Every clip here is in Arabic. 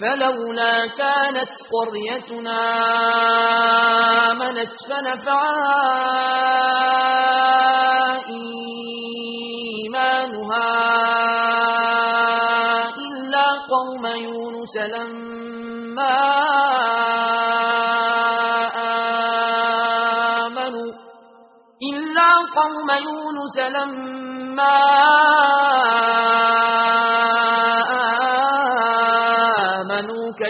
فلولا كانت قريتنا آمنت فنفعها إيمانها إلا قوم يونس لما آمنوا إلا قوم يونس لما آمنوا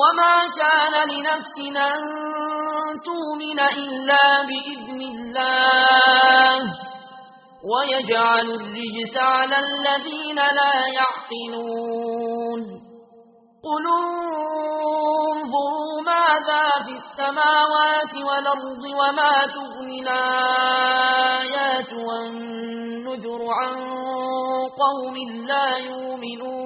وما كان لنفس أن تؤمن إلا بإذن الله ويجعل الرجس على الذين لا يعقلون قل انظروا ماذا في السماوات والأرض وما تغني الآيات والنجر عن قوم لا يؤمنون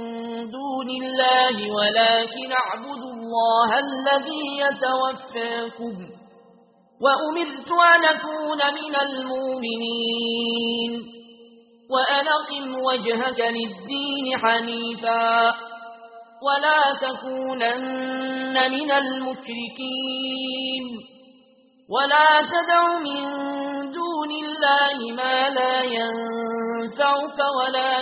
الله ولكن اعبدوا الله الذي يتوفاكم وأمرت أن أكون من المؤمنين وجهك للدين حنيفا ولا تكونن من المشركين ولا تدع من دون الله ما لا ينفعك ولا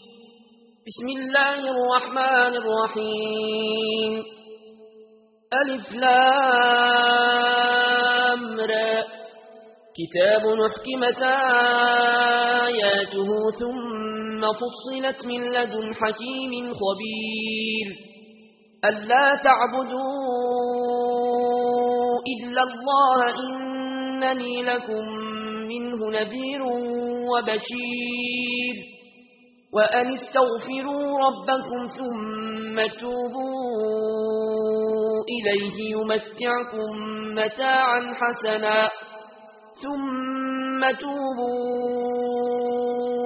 بسم الله الرحمن الرحيم. ألف لامر كتاب نحكمت آياته ثم فصلت من لدن حكيم خبير. ألا تعبدوا إلا الله إنني لكم منه نذير وبشير. وأن استغفروا ربكم ثم توبوا إليه يمتعكم متاعا حسنا ثم توبوا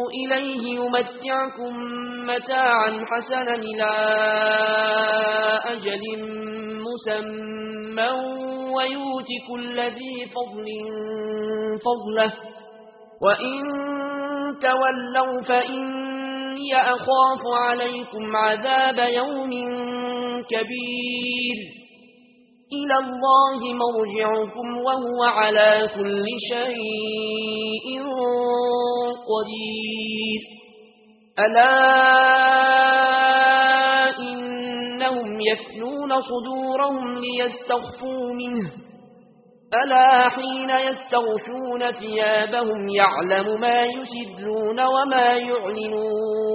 إليه يمتعكم متاعا حسنا إلى أجل مسمى ويوتي كل ذي فضل فضله وإن تولوا فإن إني أخاف عليكم عذاب يوم كبير. إلى الله مرجعكم وهو على كل شيء قدير. ألا إنهم يفنون صدورهم ليستغفوا منه. ألا حين يستغشون ثيابهم يعلم ما يسدون وما يعلنون.